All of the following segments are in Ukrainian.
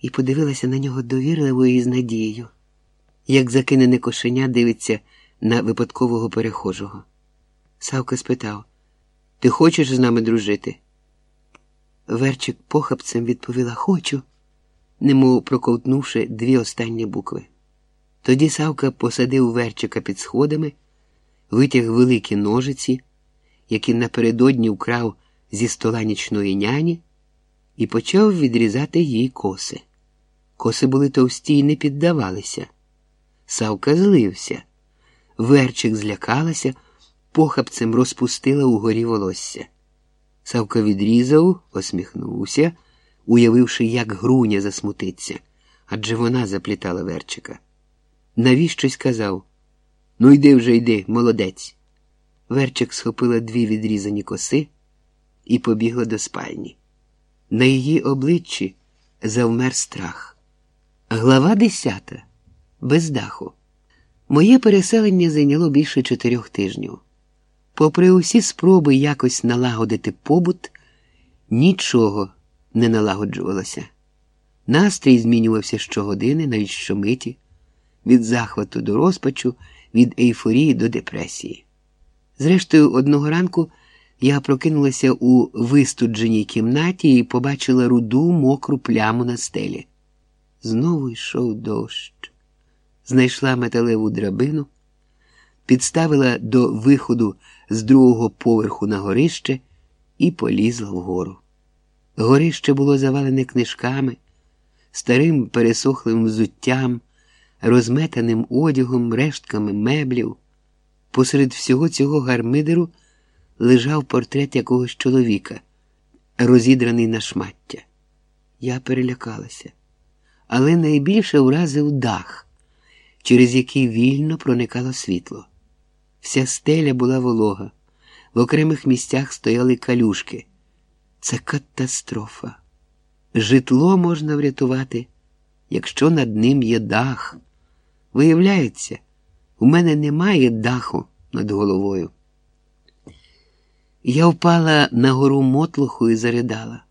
і подивилася на нього довірливо і з надією, як закинене кошеня дивиться на випадкового перехожого. Савка спитав Ти хочеш з нами дружити? Верчик похапцем відповіла Хочу, немов проковтнувши дві останні букви. Тоді Савка посадив Верчика під сходами, витяг великі ножиці, які напередодні вкрав зі стола нічної няні, і почав відрізати їй коси. Коси були товсті і не піддавалися. Савка злився. Верчик злякалася, похапцем розпустила угорі волосся. Савка відрізав, посміхнувся, уявивши, як груня засмутиться, адже вона заплітала Верчика. Навіщось казав Ну, йди вже йди, молодець. Верчик схопила дві відрізані коси і побігла до спальні. На її обличчі завмер страх. Глава десята. Без даху. Моє переселення зайняло більше чотирьох тижнів. Попри усі спроби якось налагодити побут, нічого не налагоджувалося. Настрій змінювався щогодини, навіть щомиті, від захвату до розпачу, від ейфорії до депресії. Зрештою, одного ранку я прокинулася у вистудженій кімнаті і побачила руду мокру пляму на стелі. Знову йшов дощ. Знайшла металеву драбину, підставила до виходу з другого поверху на горище і полізла вгору. Горище було завалене книжками, старим пересохлим взуттям, розметаним одягом, рештками меблів. Посеред всього цього гармидеру лежав портрет якогось чоловіка, розідраний на шмаття. Я перелякалася, але найбільше вразив дах, через який вільно проникало світло. Вся стеля була волога, в окремих місцях стояли калюшки. Це катастрофа. Житло можна врятувати, якщо над ним є дах. Виявляється, у мене немає даху над головою. Я впала на гору мотлуху і заридала.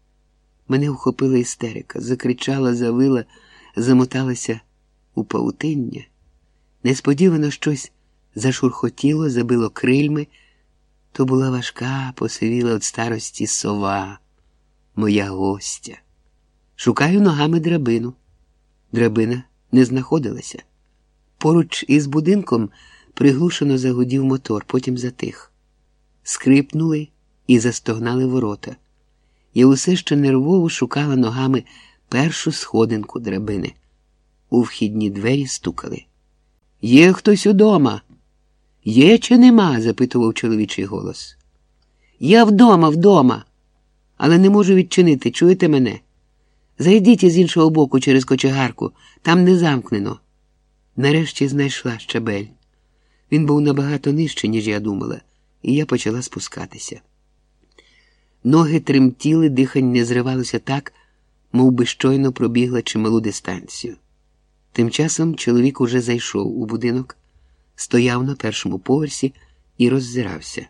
Мене вхопила істерика, закричала, завила, замоталася у паутиння. Несподівано щось зашурхотіло, забило крильми. То була важка, посивіла від старості сова, моя гостя. Шукаю ногами драбину. Драбина не знаходилася. Поруч із будинком приглушено загудів мотор, потім затих. Скрипнули і застогнали ворота. Я усе ще нервово шукала ногами першу сходинку драбини. У вхідні двері стукали. Є хтось удома? Є чи нема? запитував чоловічий голос. Я вдома, вдома, але не можу відчинити. Чуєте мене? Зайдіть із іншого боку через кочегарку, там не замкнено. Нарешті знайшла щабель. Він був набагато нижче, ніж я думала, і я почала спускатися. Ноги тремтіли, дихання зривалося так, мов би щойно пробігла чималу дистанцію. Тим часом чоловік уже зайшов у будинок, стояв на першому поверсі і роззирався.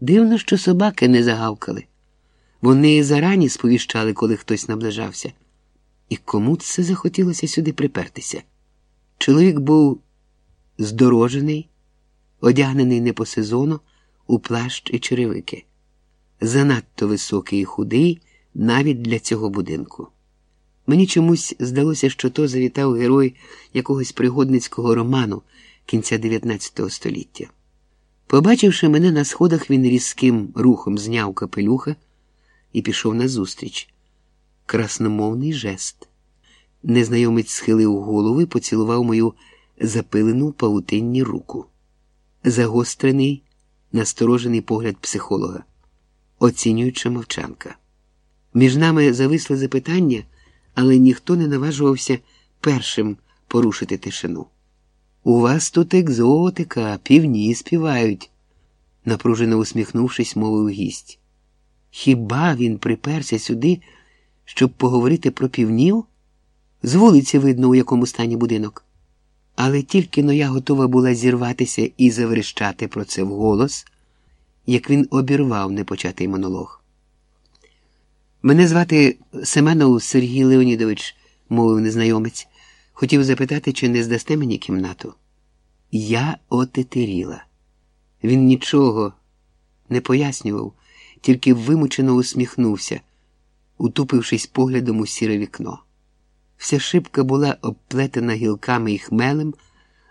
Дивно, що собаки не загавкали. Вони зарані сповіщали, коли хтось наближався. І кому це захотілося сюди припертися? Чоловік був здорожений, одягнений не по сезону у плащ і черевики, занадто високий і худий навіть для цього будинку. Мені чомусь здалося, що то завітав герой якогось пригодницького роману кінця 19 століття. Побачивши мене на сходах, він різким рухом зняв капелюха і пішов назустріч. Красномовний жест. Незнайомець схилив голову і поцілував мою запилену павутинні руку. Загострений, насторожений погляд психолога, оцінююча мовчанка. Між нами зависли запитання, але ніхто не наважувався першим порушити тишину. У вас тут екзотика, півні співають, напружено усміхнувшись, мовив гість. Хіба він приперся сюди, щоб поговорити про півнів? З вулиці видно, у якому стані будинок. Але тільки но я готова була зірватися і заверещати про це вголос, як він обірвав непочатий монолог. Мене звати Семенов Сергій Леонідович. мовив незнайомець, хотів запитати, чи не здасте мені кімнату. Я отетеріла. Він нічого не пояснював, тільки вимучено усміхнувся, утупившись поглядом у сіре вікно. Вся шибка була обплетена гілками і хмелем,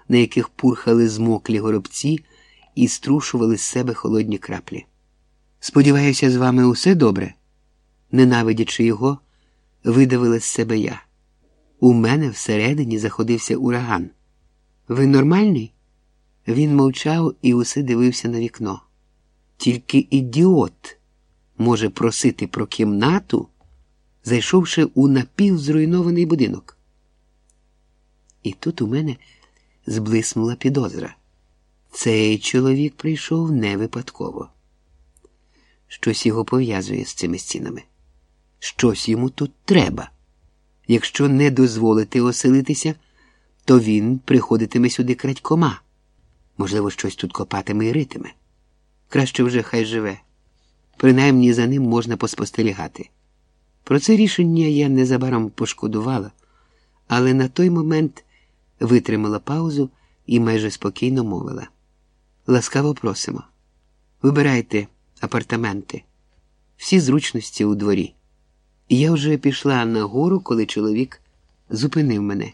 на яких пурхали змоклі горобці і струшували з себе холодні краплі. Сподіваюся, з вами усе добре, ненавидячи його, видавила з себе я. У мене всередині заходився ураган. Ви нормальний? Він мовчав і усе дивився на вікно. Тільки ідіот може просити про кімнату, зайшовши у напівзруйнований будинок. І тут у мене зблиснула підозра. Цей чоловік прийшов не випадково. Щось його пов'язує з цими стінами. Щось йому тут треба. Якщо не дозволити оселитися, то він приходитиме сюди крадькома. Можливо, щось тут копатиме і ритиме. Краще вже хай живе. Принаймні за ним можна поспостерігати. Про це рішення я незабаром пошкодувала, але на той момент витримала паузу і майже спокійно мовила. Ласкаво просимо. Вибирайте апартаменти, всі зручності у дворі. Я вже пішла нагору, коли чоловік зупинив мене.